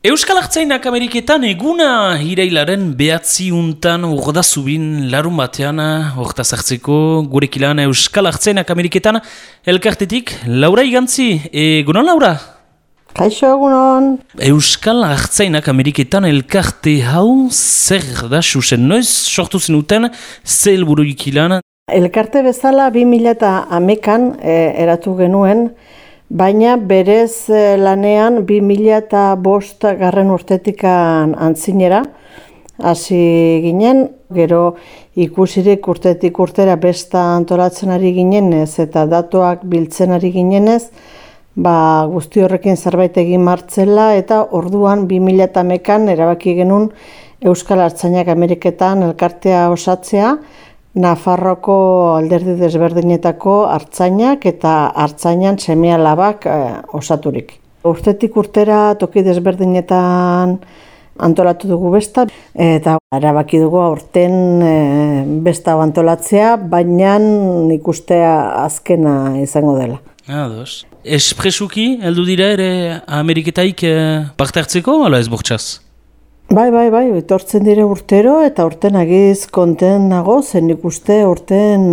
Euskal Artzainak Ameriketan eguna irailaren behatzi untan urda zubin larun batean orta zartzeko gurek ilan Euskal Artzainak Ameriketan elkartetik Laura Igantzi, egunon Laura? Kaixo egunon. Euskal Artzainak Ameriketan elkarte hau zer da susen noiz sortu zenuten zel buru ikilan? Elkarte bezala 2000 eta amekan eh, eratu genuen Baina berez eh, lanean 2000 eta bost garren urtetikan antzinera, hasi ginen, gero ikusirik urtetik urtera besta antolatzen ari ginenez eta datuak biltzen ari ginenez, ba, guzti horrekin zerbait egin martzela eta orduan 2000 eta mekan erabaki genuen Euskal Artzainak Ameriketan elkartea osatzea, Nafarroko alderdi desberdinetako hartzainak eta hartzainan semea labak eh, osaturik. Urtetik urtera toki desberdinetan antolatu dugu besta eta erabaki dugu aurten e, besta antolatzea, baina ikustea azkena izango dela. Ados. Espresuki, heldu dira ere Ameriketaik e, parte hartzeko, ala ez bortxaz? Bai, bai, bai, etortzen dire urtero eta urten agiz konten nago, zen ikuste urten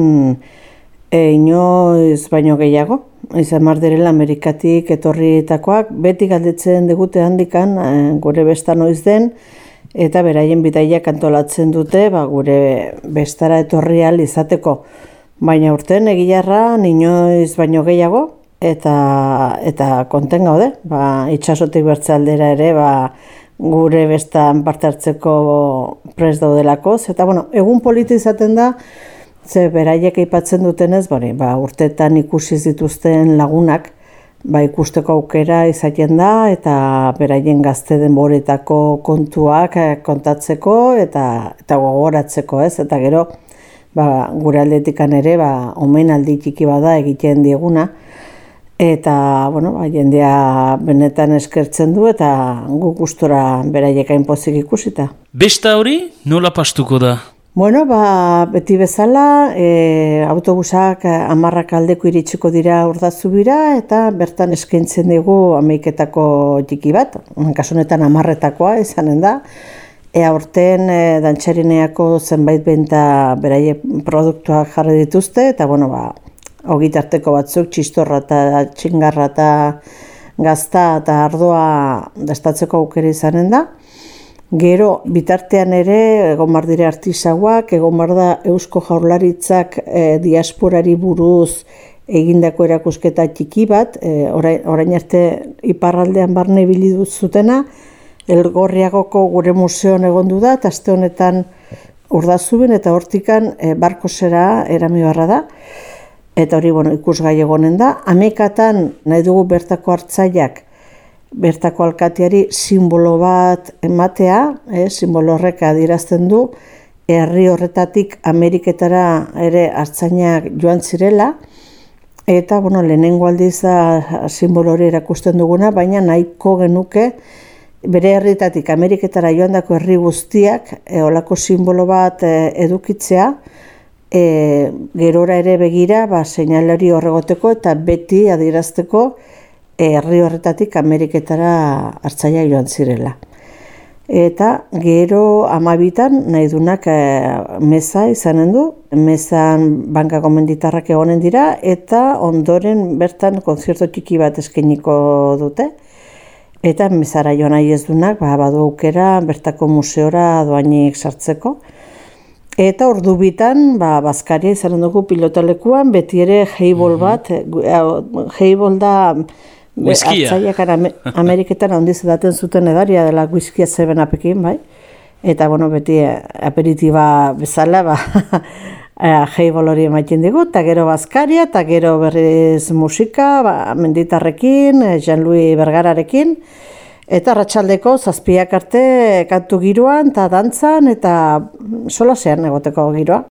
e, inoiz baino gehiago. Izan mar direla Amerikatik etorrietakoak, beti galdetzen digute handikan e, gure besta noiz den, eta beraien bidaiak antolatzen dute ba, gure bestara etorri izateko. Baina urten egilarra inoiz baino gehiago, eta, eta konten gaude, ba, itxasotik bertze aldera ere, ba, gure bestan parte hartzeko prest daudelako. Eta, bueno, egun politi izaten da, ze beraiek aipatzen dutenez, bari, ba, urtetan ikusi zituzten lagunak, ba, ikusteko aukera izaten da, eta beraien gazte denboretako kontuak eh, kontatzeko, eta, eta gogoratzeko, ez? Eta gero, ba, gure aldetikan ere, ba, omen aldi txiki bada egiten dieguna, Eta, bueno, ba, jendea benetan eskertzen du eta gu gustora beraiek pozik ikusita. Besta hori nola pastuko da? Bueno, ba, beti bezala, e, autobusak amarrak aldeko iritsiko dira urdazubira eta bertan eskaintzen dugu ameiketako txiki bat, kasunetan amarretakoa izanen da. Ea urten e, dantxarineako zenbait benta beraiek produktuak jarri dituzte eta, bueno, ba, ogitarteko batzuk, txistorra eta txingarra eta gazta eta ardoa dastatzeko aukera izanen da. Gero, bitartean ere, egon bar dire artisauak, egon bar da Eusko Jaurlaritzak e, diasporari buruz egindako erakusketa txiki bat, e, orain, orain arte iparraldean barne ibili zutena, elgorriagoko gure museoan egondu da, eta azte honetan urdazuben eta hortikan e, barko zera erami barra da eta hori bueno, ikusgai egonen da. Amekatan nahi dugu bertako hartzaiak bertako alkatiari simbolo bat ematea, eh, simbolo horrek adirazten du, herri horretatik Ameriketara ere hartzainak joan zirela, eta bueno, lehenengo aldiz da simbolo hori erakusten duguna, baina nahiko genuke bere herritatik Ameriketara joan dako herri guztiak, e, olako simbolo bat e, edukitzea, e, gerora ere begira ba, seinalari horregoteko eta beti adierazteko e, herri horretatik Ameriketara hartzaia joan zirela. Eta gero amabitan nahi dunak e, meza izanen du, mezan banka gomenditarrak egonen dira eta ondoren bertan konzerto txiki bat eskeniko dute. Eta mezara joan nahi ez dunak, ba, badu aukera bertako museora doainik sartzeko. Eta ordu bitan, ba, Baskaria izan dugu pilotalekuan, beti ere heibol mhm. bat, mm heibol da hartzaiak Ameriketan handiz daten zuten edaria dela whiskia zeben apekin, bai? Eta, bueno, beti eh, aperitiba bezala, ba, heibol hori emaiten dugu, eta gero Baskaria, eta gero berriz musika, ba, menditarrekin, eh, Jean-Louis Bergararekin, Eta ratxaldeko zazpiak arte kantu giroan eta dantzan eta solasean egoteko giroa.